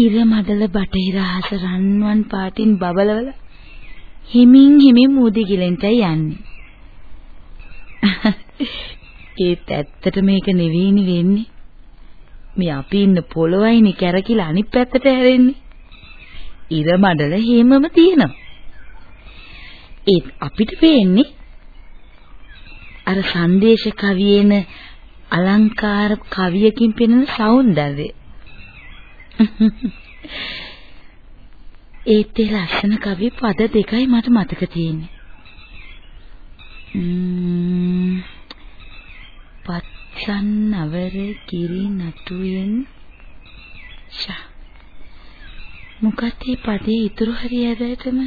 ඉර මඩල බටහිර අහස රන්වන් පාටින් බබලවල හිමින් හිමින් මුදි ගිලෙන්ටයි යන්නේ. ඒත් ඇත්තට මේක නෙවෙයිනි වෙන්නේ. මේ අපි ඉන්න පොළොවයිනේ කැරකිලා අනිත් පැත්තට හැරෙන්නේ. ඉර මඩල හේමම තියෙනවා. ඒත් අපිට පේන්නේ අර සංදේශ කවියේන අලංකාර කවියකින් පෙනෙන సౌందර්යය. ඒත් ඒ ලස්සන කවි පද දෙකයි මට මතක තියෙන්නේ. පත්සන් නවර කිරි නටුයෙන් ෂා. මොකක්ද මේ පදේ ඉතුරු හරියටම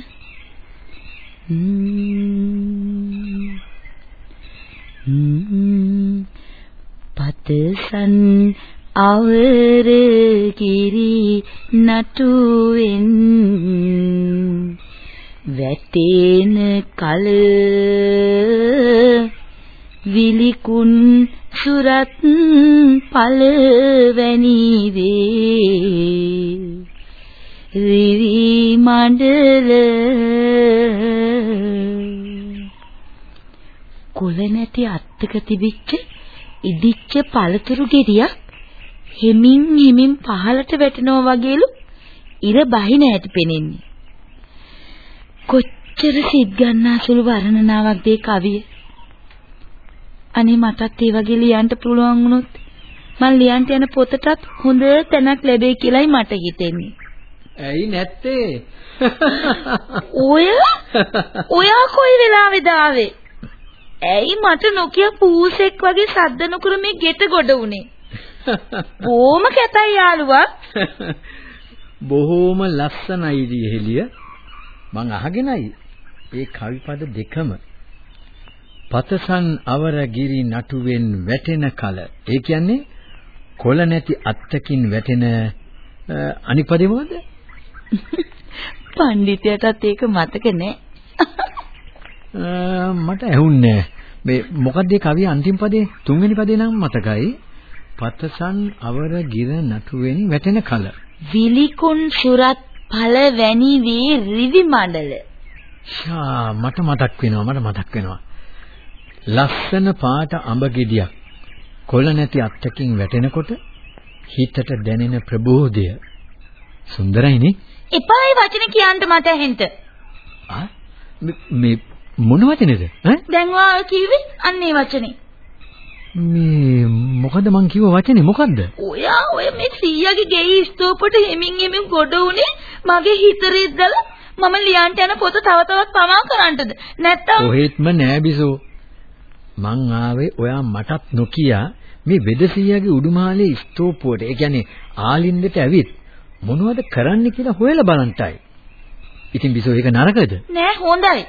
පතසන් අවර කිරි නටුවෙන් වැටෙන කල විලිකුන් සුරත් පළවැනි වේ. රිවි මණ්ඩල කොළ නැති අත්තක තිබිච්ච ඉදිච්ච පළතුරු ගෙඩියක් හෙමින් හිමින් පහළට වැටෙනවා වගේලු ඉර බහින ඇති පෙනෙන්නේ. කොච්චර සිත් ගන්නාසුළු වර්ණනාවක්ද ඒ කවිය. අනේ මටත් ඒ වගේ ලියන්න පුළුවන් වුණොත් මම ලියන්න යන පොතටත් හොඳ තැනක් ලැබෙයි කියලායි මට හිතෙන්නේ. ඇයි නැත්තේ? ඔය ඔයා කොයි වෙලාවෙද ආවේ? ඇයි මට නොකිය පූසෙක් වගේ සද්ද නොකර මේ ගෙට ගොඩ උනේ? බොහොම කැතයි යාළුවා. බොහොම ලස්සනයි දිහෙලිය. මං අහගෙනයි ඒ කවිපද දෙකම. පතසන් අවරගිරි නටුවෙන් වැටෙන කල. ඒ කියන්නේ කොළ නැති අත්තකින් වැටෙන අනිපදේ මොකද? පඬිතයටත් ඒක මතක නෑ. මට ඇහුන්නේ මේ මොකක්ද මේ කවිය අන්තිම පදේ තුන්වෙනි පදේ නම් මතකයි පතසන් අවර ගිර නටුවෙන් වැටෙන කල. විලිකුන් සුරත් ඵල වැනි වී රිවි මඩල. ෂා මට මතක් වෙනවා මට මතක් වෙනවා. ලස්සන පාට අඹ ගෙඩියක් කොළ නැති අත්තකින් වැටෙනකොට හිතට දැනෙන ප්‍රබෝධය. සුන්දරයිනේ. එපා ඒ වචන කියන්න මට ඇහෙන්න. ආ? මේ මොන වචනේද? ඈ? දැන් ඔයා කිව්වේ අන්න ඒ වචනේ මේ මොකද මං කිව්ව වචනේ? මොකද්ද? ඔයා ඔය මේ සීයාගේ ගෙයි ස්තූපෙට හිමින් හිමින් ගොඩ උනේ මගේ හිතරේ දාලා මම ලියන්ට යන පොත තව තවත් පමා කරන්නද? නැත්තම් කොහෙත්ම නෑ බිසෝ. මං ආවේ ඔයා මටත් නොකිය මේ වෙදසියාගේ උඩුමාලේ ස්තූපුවට. ඒ කියන්නේ ආලින්දට ඇවිත් මොනවද කරන්න කියලා හොයලා බලන්ටයි. ඉතින් බිසෝ ඒක නරකද? නෑ හොඳයි.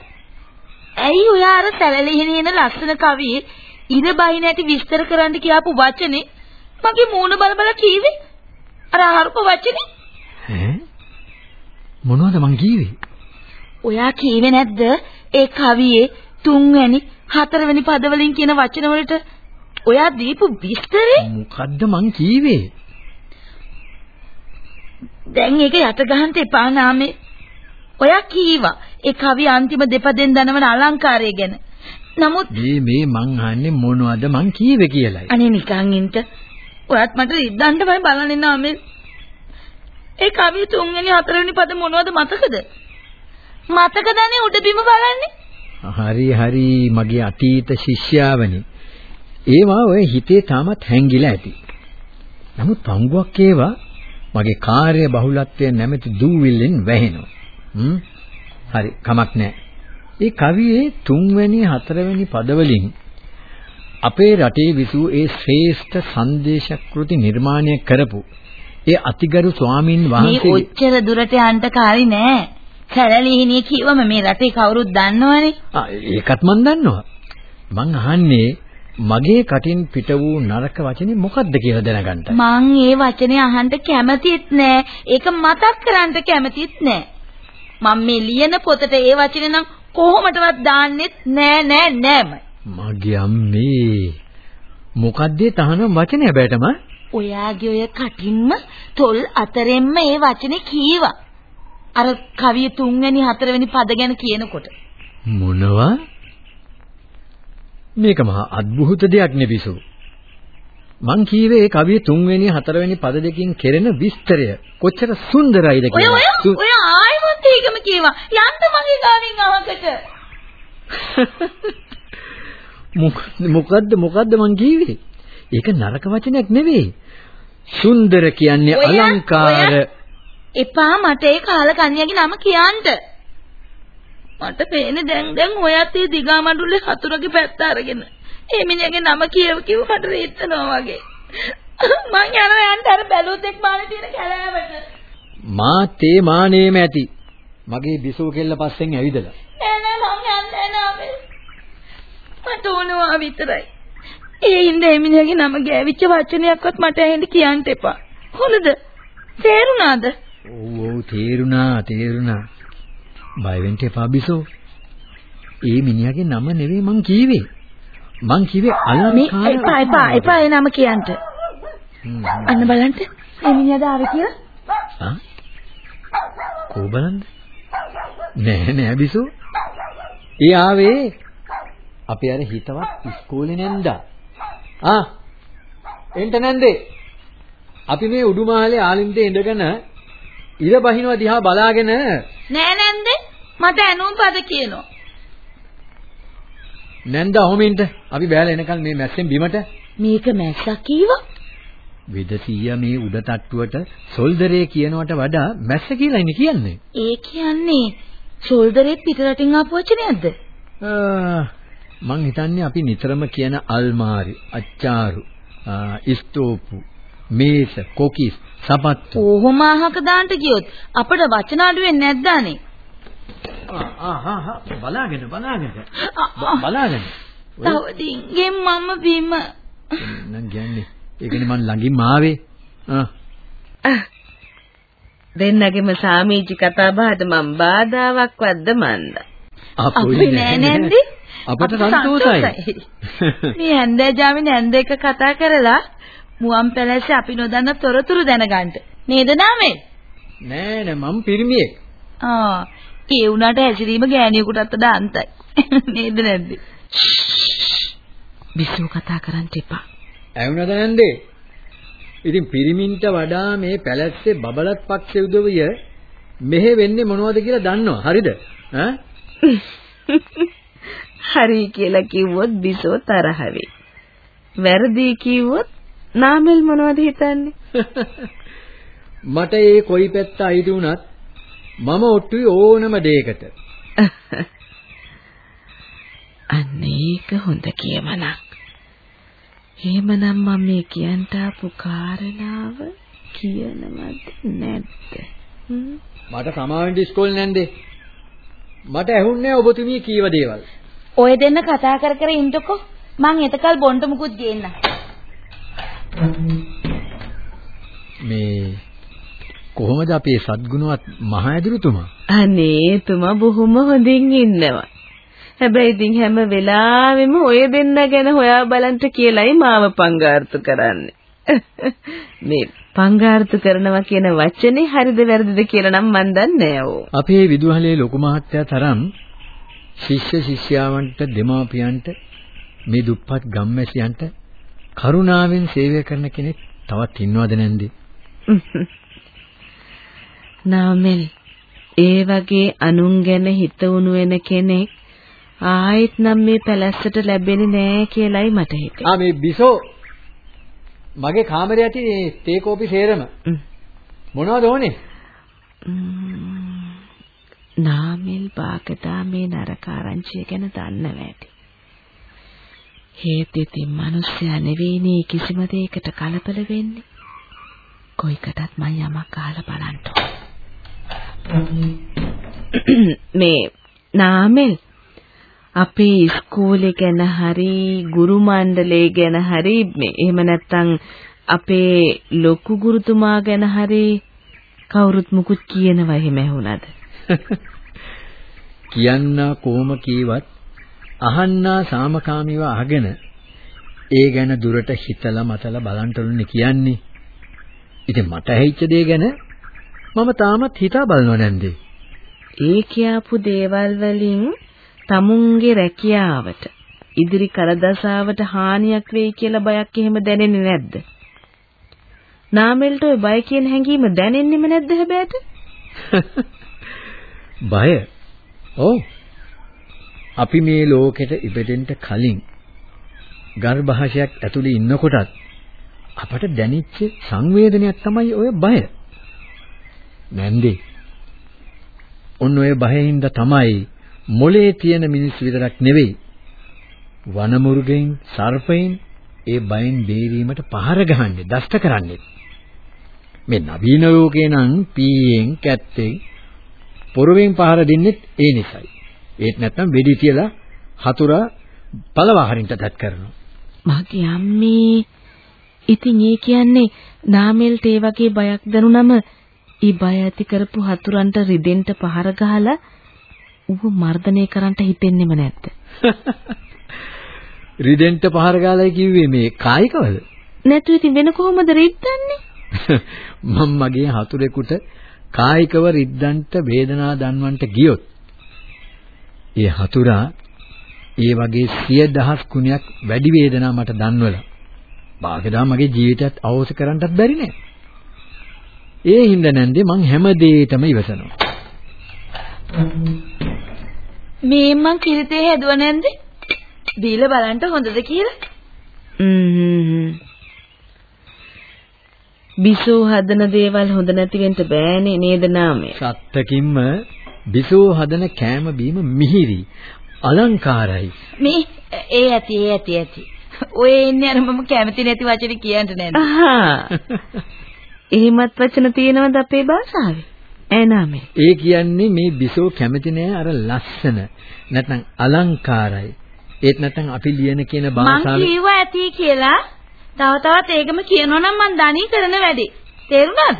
ඇයි ඔයා අර සැලලිහිනේ එන ලස්සන කවියේ ඉර බයි නැති විස්තර කරන්න කියාපු වචනේ මගේ මූණ බල බල කීවේ? අර අහරුප වචනේ? ඈ? මොනවද මං කීවේ? ඔයා කීවේ නැද්ද? ඒ කවියේ තුන්වැනි හතරවෙනි පදවලින් කියන වචන වලට ඔයා දීපු විස්තරේ? මොකද්ද මං කීවේ? දැන් ඒක යට ගහන්න එපා නාමේ. ඔයා කීවා. ඒ කවිය අන්තිම දෙපදෙන් දනවන අලංකාරය ගැන. නමුත් මේ මේ මං අහන්නේ මොනවද මං කීවේ කියලායි. අනේ නිකන් ඉන්න. ඔයත් මට රිද්දන්නමයි බලන්නේ නාමේ. ඒ කවිය තුන්වෙනි හතරවෙනි පද මොනවද මතකද? මතකදනේ උඩබිම බලන්නේ. හරි හරි මගේ අතීත ශිෂ්‍යාවනි. ඒවා ඔය හිතේ තාමත් හැංගිලා ඇති. නමුත් පංගුවක් ඒවා මගේ කාර්ය බහුලත්වයෙන් නැමැති දූවිල්ලෙන් වැහෙනවා. හ්ම් හරි කමක් නැහැ. ඒ කවියේ තුන්වැනි හතරවැනි පදවලින් අපේ රටේ විසූ ඒ ශ්‍රේෂ්ඨ සංදේශකෘති නිර්මාණය කරපු ඒ අතිගරු ස්වාමින් මේ වහන්සේ ඔච්චර දුරට යන්න කාරි නෑ. කැලලිහිණිය කිව්වම මේ රටේ කවුරුත් දන්නවනේ. ආ, ඒකත් මන් දන්නවා. මං අහන්නේ මගේ කටින් පිට වූ නරක වචනේ මොකක්ද කියලා දැනගන්නයි. මං ඒ වචනේ අහන්න කැමතිත් නෑ. ඒක මතක් කරන්න කැමතිත් නෑ. මම මේ ලියන පොතට ඒ වචනේ නම් කොහොමදවත් දාන්නෙත් නෑ නෑ නෑමයි. මගේ අම්මේ මොකද්ද තහනම් වචනේ හැබැයිටම ඔයාගේ ඔය කටින්ම තොල් අතරෙන්ම ඒ වචනේ කීවා. අර කවිය තුන්වෙනි හතරවෙනි පද ගැන කියනකොට. මොනවා මේක මහා අద్భుත දෙයක් නෙබිසු මං කීවේ ඒ කවිය තුන්වෙනි හතරවෙනි පද දෙකකින් කෙරෙන විස්තරය කොච්චර සුන්දරයිද ඔය ඔය කියලා ඔය ආයෙමත් ඒකම කීවා. යන්න මගේ ගාවින් අහකට. මොකද්ද මොකද්ද මං කීවේ ඒක නරක වචනයක් නෙවෙයි සුන්දර කියන්නේ අලංකාර එපා මට ඒ කාල කන්‍යාගේ නම කියන්න. මට පේන්නේ දැන් දැන් ඔයත් ඒ දිගා මඩුල්ලේ හතුරගේ පැත්ත අරගෙන. ඒ මිනිහගේ නම කියව කිව්ව මට රේතනවා වගේ. මං යනවා යන්න අර බැලුවොත් මානේ තියෙන කැලෑවට. මාත් ඒ මානේම ඇති මගේ බිසෝ කෙල්ල පස්සෙන් ඇවිදලා නෑ නෑ මං යන්නේ නෑ මට ඕනවා විතරයි. ඒ ඒ මිනිහගේ නම ගෑවිච්ච වචනයක්වත් මට ඇහෙන්න කියන්න එපා. හොඳද? තේරුණාද? ඔව් ඔව් තේරුණා තේරුණා බය වෙන්න එපා බිසෝ ඒ මිනිහාගේ නම නෙවෙයි මං කීවේ මං කිව්වේ අලංකාර එපා එපා එපා ඒ නම කියන්න. අන්න බලන්න. ඒ මිනිහාද ආවේ කියලා? ආ කෝ බලන්න නෑ නෑ බිසෝ ඒ ආවේ අපි අර හිතවත් ඉස්කෝලේ නැන්දා ආ එන්ට නැන්දේ අපි මේ උඩුමහලේ ආලින්දේ ඉඳගෙන ඉර බහිනවා දිහා බලාගෙන නෑ නැන්ද? මට ඇනුම් පද කියනවා. නැන්දා ඔහොමින්ට අපි බෑලා එනකල් මේ මැස්සෙන් බිමට මේක මැස්සා කීවා? වෙදසිය මේ උඩ තට්ටුවට සොල්දරේ කියනවට වඩා මැස්ස කියලා ඉන්නේ කියන්නේ ඒ කියන්නේ ෂෝල්ඩරේ පිටරටින් ආපු වචනයක්ද? මං හිතන්නේ අපි නිතරම කියන අල්මාරි, අච්චාරු, ස්තෝපු, මේස, කොකිස්, සපත්තු. කොහොම අහක දාන්න ගියොත් අපිට වචන අඩු වෙන්නේ නැද්දානේ? ආ ආ ආ, ආ බලාගෙන බලාගෙන. බලාගෙන. තව ඩිංගෙන් මම බිම. නම් කියන්නේ ඒකනේ මං ළඟින් ආවේ. ආ දෙන්නගෙම සාමීචි කතා බහට මම බාධාවක්වත්ද මන්ද අපි නෑ නැන්දි? අපට අපි සන්තෝෂයි. මේ හැන්දෑ ජාමින හැන්ද එක කතා කරලා මුවන් පැලැස්සේ අපි නොදන්න තොරතුරු දැනගන්න. නේද නාමේ? නෑ නෑ මම පිරිමියෙක්. ආ ඒ උනාට හැසිරීම ගෑණියෙකුටත් වඩා අන්තයි. නේද නැද්ද? විසු කතා කරන්න එපා. ඇවුනද නැන්දේ? ඉතින් පිරිමින්ට වඩා මේ පැලැස්සේ බබලත් පක්ෂ උදවිය මෙහෙ වෙන්නේ මොනවද කියලා දන්නව. හරිද? ඈ? හරි කියලා කිව්වොත් බිසෝ තරහ වෙයි වැරදි කිව්වොත් නාමල් මොනවද හිතන්නේ මට ඒ කොයි පැත්ත අයිති වුණත් මම ඔට්ටුයි ඕනම දෙයකට. අන්න ඒක හොඳ කියමනක් එහෙමනම් මම මේ කියන්ට ආපු කාරණාව කියනවද නැද්ද? මට සමාවෙන්න ඉස්කෝලේ නැන්දේ. මට ඇහුන්නේ ඔබතුමිය කීව දේවල්. ඔය දෙන්න කතා කර කර ඉන්නකො මං එතකල් බොන්ට මුකුත් ගේන්න. මේ කොහොමද අපේ සද්ගුණවත් මහ ඇදුරුතුමා? අනේ තුමා බොහොම හොඳින් ඉන්නවා. හැබැයි ඉතින් හැම වෙලාවෙම ඔය දෙන්න ගැන හොයා බලන්න කියලයි මාව පංගාර්ථ කරන්නේ. මේ පංගාර්ථ කරනවා කියන වචනේ හරිද වැරදිද කියලා නම් මන් දන්නේ අපේ විදුහලේ ලොකු මහත්තයා තරම් ශිෂ්‍ය ශිෂ්‍යාවන්ට දෙමාපියන්ට මේ දුප්පත් ගම්මැසියන්ට කරුණාවෙන් සේවය කරන කෙනෙක් තවත් ඉන්නවද නැන්දේ? නාමල් ඒ වගේ අනුන් ගැන හිත උණු වෙන කෙනෙක් ආයෙත් නම් මේ පැලැස්සට ලැබෙන්නේ නෑ කියලයි මට හිතෙන්නේ. ආ මේ බිසෝ මගේ කාමරේ ඇති තේ කෝපි සේරම. මොනවද ඕනේ? නාමල් බාගදා මේ නරකාරංචිය ගැන දන්නව ඇති. හේත් ඉතින් මිනිස්සයා නෙවෙයිනේ කිසිම දෙයකට කලබල වෙන්නේ. කොයිකටත් මම යමක් අහලා බලන්න මේ නාමල් අපේ ඉස්කෝලේ ගැන හරි ගුරු මණ්ඩලය ගැන හරි මේ එහෙම නැත්නම් අපේ ලොකු ගුරුතුමා ගැන හරි කවුරුත් මුකුත් කියනවා එහෙම ඇහුණාද කියන්නා කොහොම කීවත් අහන්නා සාමකාමීව අහගෙන ඒ ගැන දුරට හිතලා මතලා බලන්ටලුනේ කියන්නේ. ඉතින් මට ඇහිච්ච දේ ගැන මම තාමත් හිතා බලනව නැන්දේ. ඒ කියාපු දේවල් වලින් tamunගේ රැකියාවට ඉදිරි කලදසාවට හානියක් වෙයි කියලා බයක් එහෙම දැනෙන්නේ නැද්ද? නාමෙල්ට ওই බය කියන හැඟීම දැනෙන්නෙම නැද්ද හැබැයිට? බය. ඔව්. අපි මේ ලෝකෙට ඉපදෙන්න කලින් ගර්භාෂයක් ඇතුලේ ඉන්නකොටත් අපට දැනෙච්ච සංවේදනයක් තමයි ඔය බය. නැන්දේ. ඔන්න ඔය බයෙන් තමයි මොලේ තියෙන මිනිස් විතරක් නෙවෙයි. වනමුරුගෙන් සර්පයින් ඒ බයෙන් බේරීමට පහර ගහන්නේ දෂ්ට කරන්නේ. මේ නවීන ලෝකේ නම් පීයෙන් කැත්තෙන් පොරවෙන් පහර දෙන්නේ ඒ නිසයි. ඒත් නැත්තම් වෙඩි තියලා හතුරා පළවා හරින්න තත් කරනවා. මගේ අම්මේ ඉතින් ඒ කියන්නේ නාමෙල්ට ඒ වගේ බයක් දැනුනම ඊ බය ඇති කරපු හතුරන්ට රිදෙන්න පහර ගහලා ඌව මර්ධනය කරන්න හිතෙන්නෙම නැද්ද? රිදෙන්න පහර ගාලා කිව්වේ මේ කායිකවද? නැතු ඉතින් වෙන කොහොමද රිද්දන්නේ? මම මගේ හතුරෙකුට කායිකව රිද්දන්ට වේදනා දන්වන්ට ගියොත් ඒ හතුරා ඒ වගේ සිය දහස් ගුණයක් වැඩි වේදනා මට දන්වලා භාගදා මගේ ජීවිතයත් අවශ්‍ය කරන්නත් බැරි නෑ. ඒ හින්දා නැන්දේ මං හැම දෙයකටම ඉවසනවා. මේ මං කිරිතේ හැදුව නැන්ද? දීලා බලන්න හොඳද කියලා? ම්ම්. බිසෝ හදන දේවල් හොඳ නැති වෙන්න බෑනේ නේද නාමය? සත්තකින්ම බිසෝ හදන කෑම බීම මිහිරි අලංකාරයි. මේ ඒ ඇති ඒ ඇති ඇති. ඔය ඉන්නේ අර මම කැමති නැති වචන කියන්න නේද? අහා. එහෙමත් වචන තියෙනවද අපේ භාෂාවේ? ඈ නාමේ. ඒ කියන්නේ මේ බිසෝ කැමති නෑ අර ලස්සන නැත්නම් අලංකාරයි. ඒත් නැත්නම් අපි ලියන කියන මං භාෂාවේ කිව්වා ඇති කියලා. තව තවත් ඒකම කියනවනම් මං දණී කරන වැඩේ. තේරුණාද?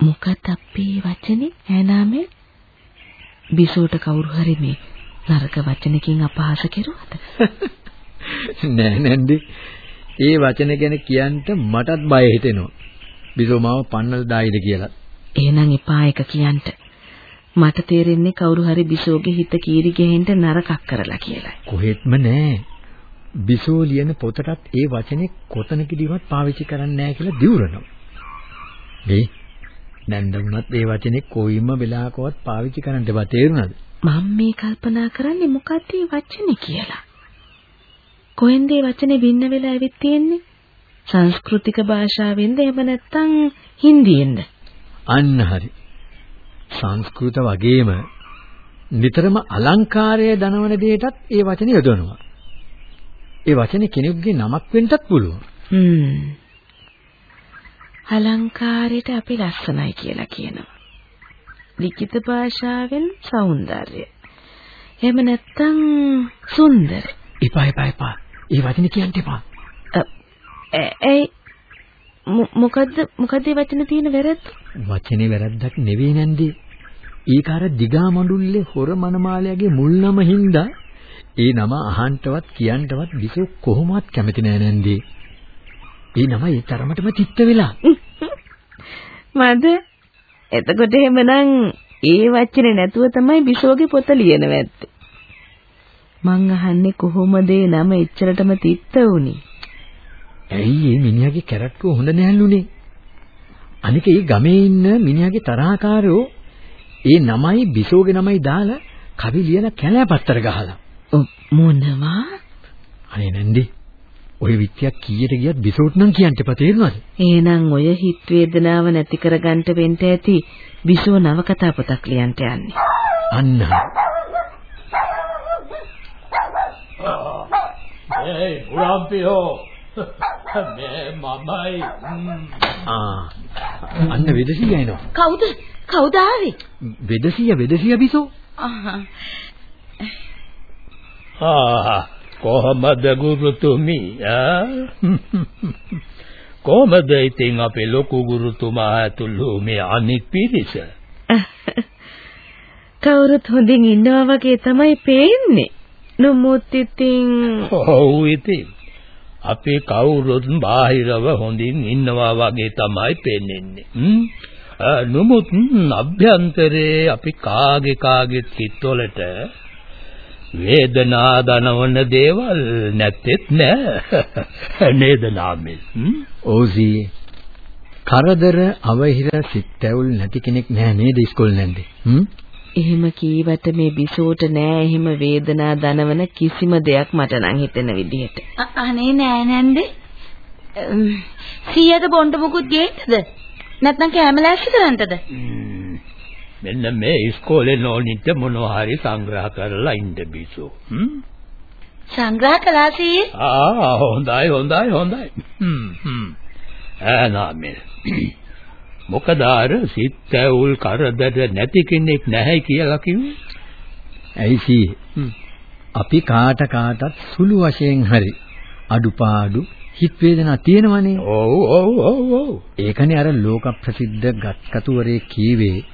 මොකද අපේ වචනේ ඈ නාමේ? බිසෝට කවුරු හරි මේ නරක වචනකින් අපහාස කෙරුවද? නෑ නැන්දි. ඒ වචන ගැන කියන්න මටත් බය හිතෙනවා. බිසෝ මාව පන්නල දායිද කියලා. එහෙනම් එපා එක කියන්න. මට තේරෙන්නේ කවුරු හරි බිසෝගේ හිත කීරි ගහෙන්න නරකක් කරලා කියලා. කොහෙත්ම නෑ. බිසෝ ලියන පොතටත් ඒ වචනේ කොතනකදීවත් පාවිච්චි කරන්නේ නෑ කියලා දිවුරනවා. මේ නැන්දුනත් ඒ වචනේ කොයිම වෙලාවකවත් පාවිච්චි කරන්න දෙපා තේරුණාද? මම මේ කල්පනා කරන්නේ මොකක්ද මේ වචනේ කියලා. කොහෙන්ද මේ වචනේ බින්න වෙලා ඇවිත් තියෙන්නේ? සංස්කෘතික භාෂාවෙන්ද එහෙම නැත්නම් හින්දියෙන්ද? අන්න හරි. සංස්කෘත වගේම නිතරම අලංකාරය දනවන දෙයටත් ඒ වචනේ යොදවනවා. ඒ වචනේ කෙනෙකුගේ නමක් වෙන්නත් පුළුවන්. හ්ම්. අලංකාරයට අපි ලස්සනයි කියලා කියනවා. ලිඛිත භාෂාවෙන් సౌందර්ය. එහෙම නැත්නම් සුන්දර. එපා එපා එපා. ඒ වචනේ කියන්න එපා. ඒ මොකද්ද මොකද්ද මේ වචන තියෙන වැරද්ද? වචනේ වැරද්දක් නෙවෙයි නැන්දි. ඒක අර දිගා මඬුල්ලේ හොර මනමාලයාගේ මුල් නම හින්දා ඒ නම අහන්නවත් කියන්නවත් විසු කොහොමවත් කැමති නෑ නැන්දි. ඒ නම ඒ තරමටම චිත්ත වෙලා. මද එතකොට එහෙමනම් ඒ වචනේ නැතුව තමයි බිසෝගේ පොත ලියන වැත්තේ. මං අහන්නේ කොහොමද ඒ නම එච්චරටම තිත්ත වුනේ? ඇයි මේ මිනිහාගේ කැරක්ටර් හොඳ නැහැලුනේ? අනික ඒ ගමේ ඉන්න මිනිහාගේ තරහකාරයෝ ඒ නමයි බිසෝගේ නමයි දාලා කවි ලියලා කැලෑපත්තර ගහලා. මොනවා? අනේ නැන්දි. ඔය විත්‍යක් කීයට ගියත් බිසෝට නම් කියන්න එපා තේරුණාද? එහෙනම් ඔය හිත වේදනාව නැති කරගන්න වෙන්න ඇති බිසෝ නවකතා පොතක් ලියන්න යන්නේ. අන්න ඒ මුරම්පියෝ මේ මමයි ආ අන්න වෙදසිය එනවා කවුද? කවුද ආවේ? වෙදසිය වෙදසිය බිසෝ ආහා. ආ කොහමද ගුරුතුමි ආ කොහමද ඉතින් අපේ ලොකු ගුරුතුමා ඇතුළු මේ අනික් පිරිස කවුරුත් හොඳින් ඉන්නවා වගේ තමයි පේන්නේ. නමුත් ඉතින් ඔව් ඉතින් අපි කවුරුත් බාහිරව හොඳින් ඉන්නවා වගේ තමයි? අ, නමුත් අභ්‍යන්තරේ අපි කාගේ කාගේ හිතවලට වේදනා දනවන දේවල් නැත්තේත් නෑ. නේද නාමල්? ඕසී කරදර අවහිර සිත්ැවුල් නැති කෙනෙක් නෑ නේද ඉස්කෝලේ නැන්දේ හ්ම් එහෙම කීවට මේ බිසෝට නෑ එහෙම වේදනා දනවන කිසිම දෙයක් මට නම් හිතෙන විදිහට. අනේ නෑ නැන්දේ. සීයාට බොණ්ඩ මුකුත් ගේන්නද? නැත්නම් කැම ලෑස්ති කරන්නද? මෙන්න මේ ඉස්කෝලේ නෝනිට මොනවා හරි සංග්‍රහ කරලා ඉන්න බිසෝ. සංග්‍රහ කළා සීයේ. ආ හොඳයි හොඳයි හොඳයි. හ්ම් හ්ම්. ආනාමේ. මොකද අර සිත් ඇවුල් කරදර නැති කෙනෙක් නැහැ කියලා කිව්වේ? ඇයි සී. අපි කාට කාටත් සුළු වශයෙන් හරි අඩුපාඩු හිත වේදනා තියෙනවනේ ඔව් ඔව් ඔව් ඔව්. ඒකනේ අර ලෝක ප්‍රසිද්ධ ගත්කතුවරේ කීවේ.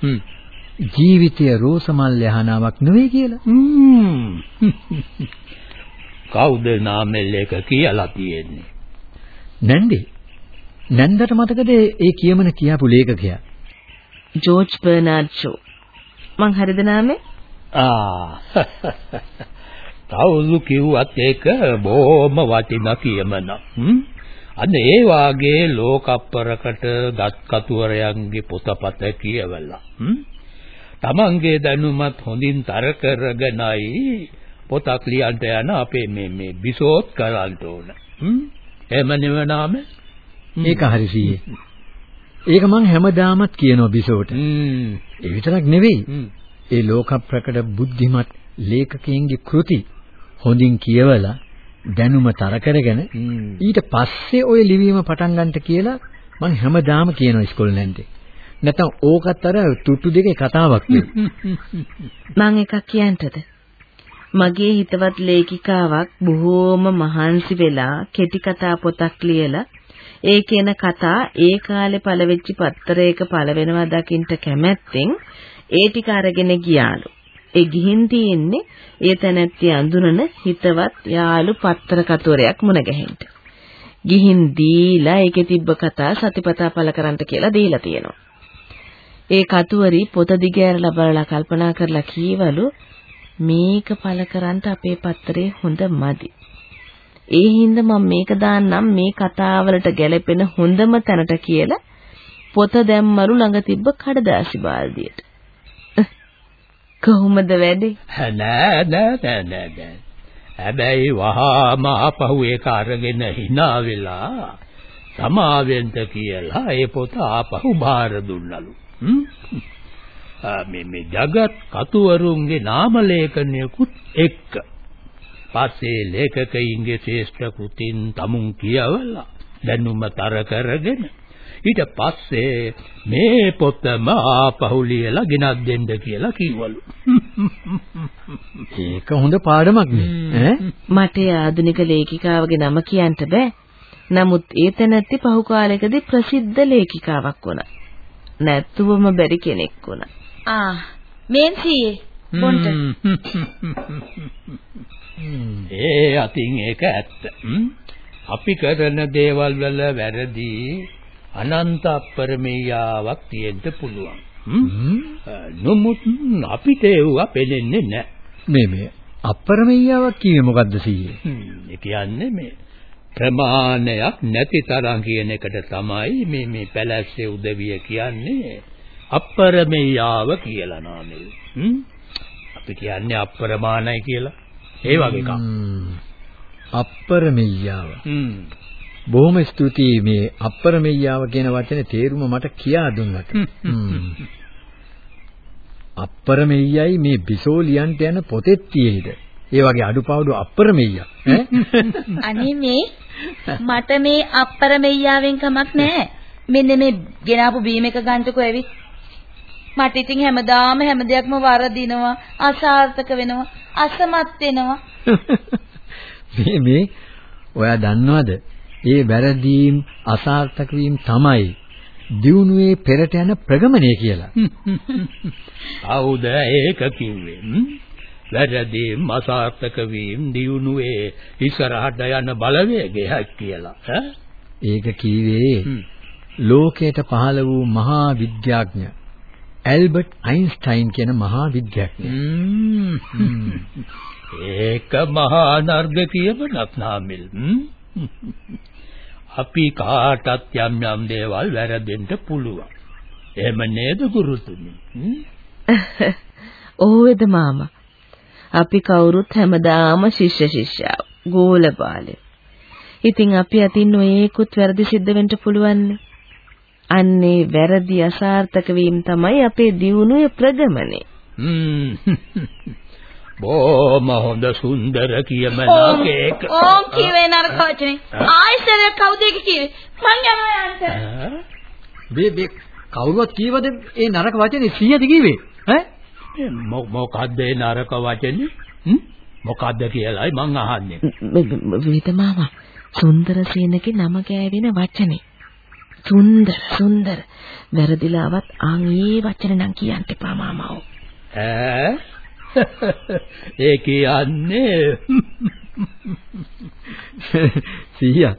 ජීවිතය රෝසමල් යහනාවක් නෙවෙයි කියලා. කවුද නාමෙල් එක කියලා තියෙන්නේ? නැන්දේ නැන්දට මතකද ඒ කියමන කියපු ලේඛකයා ජෝර්ජ් බර්නාඩ් ෂෝ. මං හරිද නාමේ? ආ තවලු කිව්වත් ඒක බොහොම වටිනා කියමන. හ්ම්? අන්න ඒ වාගේ ලෝකප්පරකට ගත් කතුවරයන්ගේ පොතපත කියවලා. හ්ම්? තමන්ගේ දැනුමත් හොඳින් තර කරගෙනයි පොතක් ලියන්න යන අපේ මේ මේ බිසෝත් කරන්න ඕන. හ්ම්? එහෙම නෙවෙනාම? ඒක හරි සීයේ ඒක මං හැමදාමත් කියනවා බිසෝට හ්ම්. ඒ විතරක් නෙවෙයි හ්ම්. ඒ ලෝක ප්‍රකට බුද්ධිමත් ලේඛකයන්ගේ කෘති හොඳින් කියවලා දැනුම තර කරගෙන. ඊට පස්සේ ওই ලිවීම පටන් ගන්නට කියලා මං හැමදාම කියනවා ඉස්කෝලේ නැන්දේ. නැත්නම් ඕකත් අර තුට්ටු දෙකේ කතාවක් වෙයි. මං එකක් කියන්නද? මගේ හිතවත් ලේඛිකාවක් බොහෝම මහන්සි වෙලා කෙටි කතා පොතක් ලියලා ඒ කියන කතා ඒ කාලේ පළවෙච්ච පත්තරයක පළවෙනවා දකින්න කැමැත්තෙන් ඒ ටික අරගෙන ගියාලු. ඒ ගිහින් තියෙන්නේ ඒ තැනැත්තිය අඳුනන හිතවත් යාළු පත්තර කතෝරයක් මුණ ගැහෙන්න. ගිහින් දීලා ඒකේ තිබ්බ කතා සතිපතා පළ කරන්ට කියලා දීලා තියෙනවා. ඒ කතුවරි පොත දිගෑරලා බලලා කල්පනා කරලා කීවලු මේක පළ කරන්ට අපේ පත්තරේ හොඳ මදි. ඒ හින්දා මම මේක දාන්නම් මේ කතාවලට ගැලපෙන හොඳම තැනට කියලා පොත දැම්මලු ළඟ තිබ්බ කඩදාසි බාල්දියට. කොහොමද වැඩේ? නෑ නෑ නෑ නෑ නෑ. හැබැයි වහාම ආපහු ඒක අරගෙන hina වෙලා සමාවෙන්ට කියලා ඒ පොත ආපහු බාර දුන්නලු. හ්ම්? ආ, මේ මේ జగත් කතුවරුන්ගේ නාම ලේඛනයකුත් එක්ක. පස්සේ ලේඛකයින්ගේ ශ්‍රේෂ්ඨ කෘතින් තමුන් කියවලා දැනුම තර කරගෙන ඊට පස්සේ මේ පොතම ආපහු ලියලා ගෙනත් දෙන්න කියලා කිව්වලු. ඒක හොඳ පාඩමක් නේ. ඈ මට ආධුනික ලේඛිකාවගේ නම කියන්න බෑ. නමුත් ඒ තැනැත්ති පහු කාලෙකදී ප්‍රසිද්ධ ලේඛිකාවක් වුණා. නැත්තුවම බැරි කෙනෙක් වුණා. ආ මේන් සීයේ බොණ්ඩ. ඒ අතින් ඒක ඇත්ත. අපි කරන දේවල් වල වැරදි අනන්ත අපරමේයාවක් තියෙන්න පුළුවන්. නමුත් අපිට ඒවා පෙනෙන්නේ නැහැ. මේ මේ අපරමෙයියාවක් කියේ මොකද්ද සීයේ? ඒ කියන්නේ මේ ප්‍රමාණයක් නැති තරම් කියන එකට තමයි මේ මේ පැලැස්සේ උදවිය කියන්නේ අපරමේයාව කියලා නාමය. අපි කියන්නේ අප්‍රමාණයි කියලා. ඒ වගේ එකක්. අප්පරමෙය්‍යාව. බොහොම ස්තුතියි මේ අප්පරමෙය්‍යාව කියන වචනේ තේරුම මට කියා දුන්නට. අප්පරමෙය්‍යයි මේ බිසෝ ලියන්ට යන පොතෙත් තියෙයිද? ඒ වගේ අඩුපාඩු අප්පරමෙය්‍යා. අනේ මේ මට මේ අප්පරමෙය්‍යාවෙන් කමක් නැහැ. මෙන්න මේ ගෙනාපු බීම එක ගන්නකො ඇවිත් මට ඉතින් හැමදාම හැම දෙයක්ම වරදිනවා, අසාර්ථක වෙනවා, අසමත් වෙනවා. මේ මේ ඔයා දන්නවද? ඒ වැරදීම් අසාර්ථක වීම තමයි දියුණුවේ පෙරට යන ප්‍රගමනය කියලා. කවුද ඒක කිව්වේ? වැරදීම් අසාර්ථක වීම දියුණුවේ ඉස්සරහට යන බලවේගයක් කියලා. ඈ? ඒක කීවේ හ්ම්. ලෝකයට පහළ වූ මහා විද්‍යාඥ ඇල්බර්ට් අයින්ස්ටයින් කියන මහා විද්‍යාඥයා. ම්ම්. ඒක මහා නර්ග කියවනක් නාමල්. අපි කාටත් යම් යම් දේවල් වැරදෙන්න පුළුවන්. එහෙම නේද ගුරුතුමනි? ඕවේද මාමා. අපි කවුරුත් හැමදාම ශිෂ්‍ය ශිෂ්‍යාව. ගෝලපාලය. ඉතින් අපි අතින් නොයේකුත් වැරදි සිද්ධ වෙන්න පුළුවන්. අන්නේ වැරදි අසාර්ථක වීම තමයි අපේ දියුණුවේ ප්‍රගමනේ. ම්. බොහොම හොඳ සුන්දර කියමනක් ඒක. ඕම් කිව්වේ නරක වචනේ. ආයෙසර කවුද කිව්වේ? මං යනවා යන්න. මේ මේ කවුරුවත් කීවද ඒ නරක වචනේ 100ද කිව්වේ? ඈ? මො- මොකද්ද ඒ නරක වචනේ? හ්ම්? මොකද්ද කියලායි මං අහන්නේ. විත මාමා සුන්දරසේනගේ නම ගෑවෙන වචනේ. සුන්දර සුන්දර වැරදිලාවත් ආන් ඒ වචන නම් කියන්න එපා මාමා. ඈ? ඒ කියන්නේ සීයා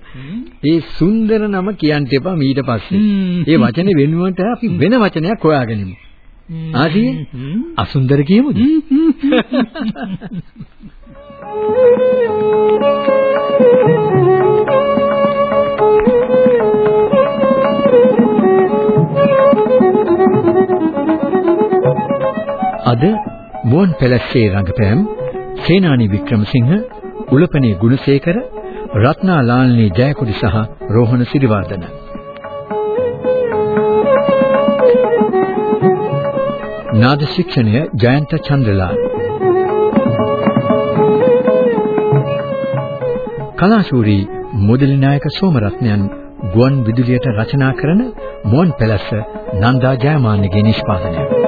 ඒ සුන්දර නම කියන්න එපා ඊට පස්සේ. ඒ වචනේ වෙනුවට අපි වෙන වචනයක් හොයාගනිමු. ආදී. අසුන්දර කියමුද? අද මුවන් පැලස්සේ රංගපෑම් සේනානි වික්‍රමසිංහ උලපනේ ගුණසේකර රත්නා ලාල්නී ජයකුඩි සහ රෝහණ සිරිවර්ධන. නාද ශික්ෂණය ජයන්ත චන්ද්‍රලාල්. කලාශූරී මුදලි නායක සෝමරත්නයන් ගුවන් විදුලියට රචනා කරන මුවන් පැලස්ස නන්දා ජයමාන්නගේ නිෂ්පාදනය.